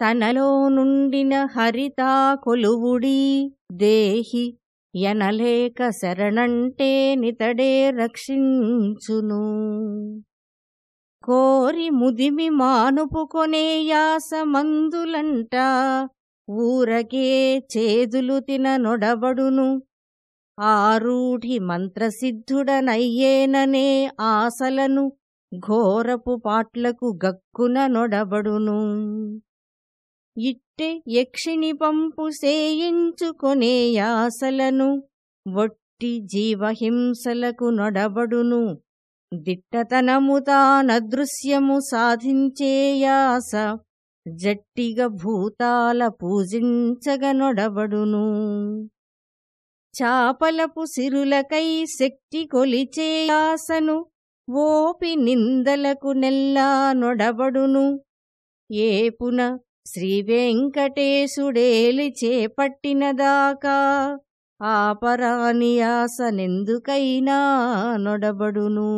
తనలో నుండిన హరితా కొలువుడి దేహి ఎనలేక శరణంటే నితడే రక్షించును. కోరి ముదిమి మానుపుకొనే యాసమందులంట ఊరకే చేదులు తిన నొడబడును. ఆరూఢి మంత్రసిద్ధుడనయ్యేననే ఆశలను ఘోరపు పాట్లకు గక్కున నొడబడును. ఇట్టె యక్షిణి పంపు సేయించుకొనే యాసలను వట్టి జీవహింసలకు నొడబడును. దిట్టతనము తానదృశ్యము సాధించేయాస జట్టిగ భూతాల పూజించగ నొడబడును. చాపలపు సిరులకై శక్తి కొలిచేయాసను ఓపి నిందలకు నెల్లా నొడబడును. ఏపున శ్రీవెంకటేశుడేలి చేపట్టినదాకా ఆపరాని ఆసనెందుకైనా నొడబడును?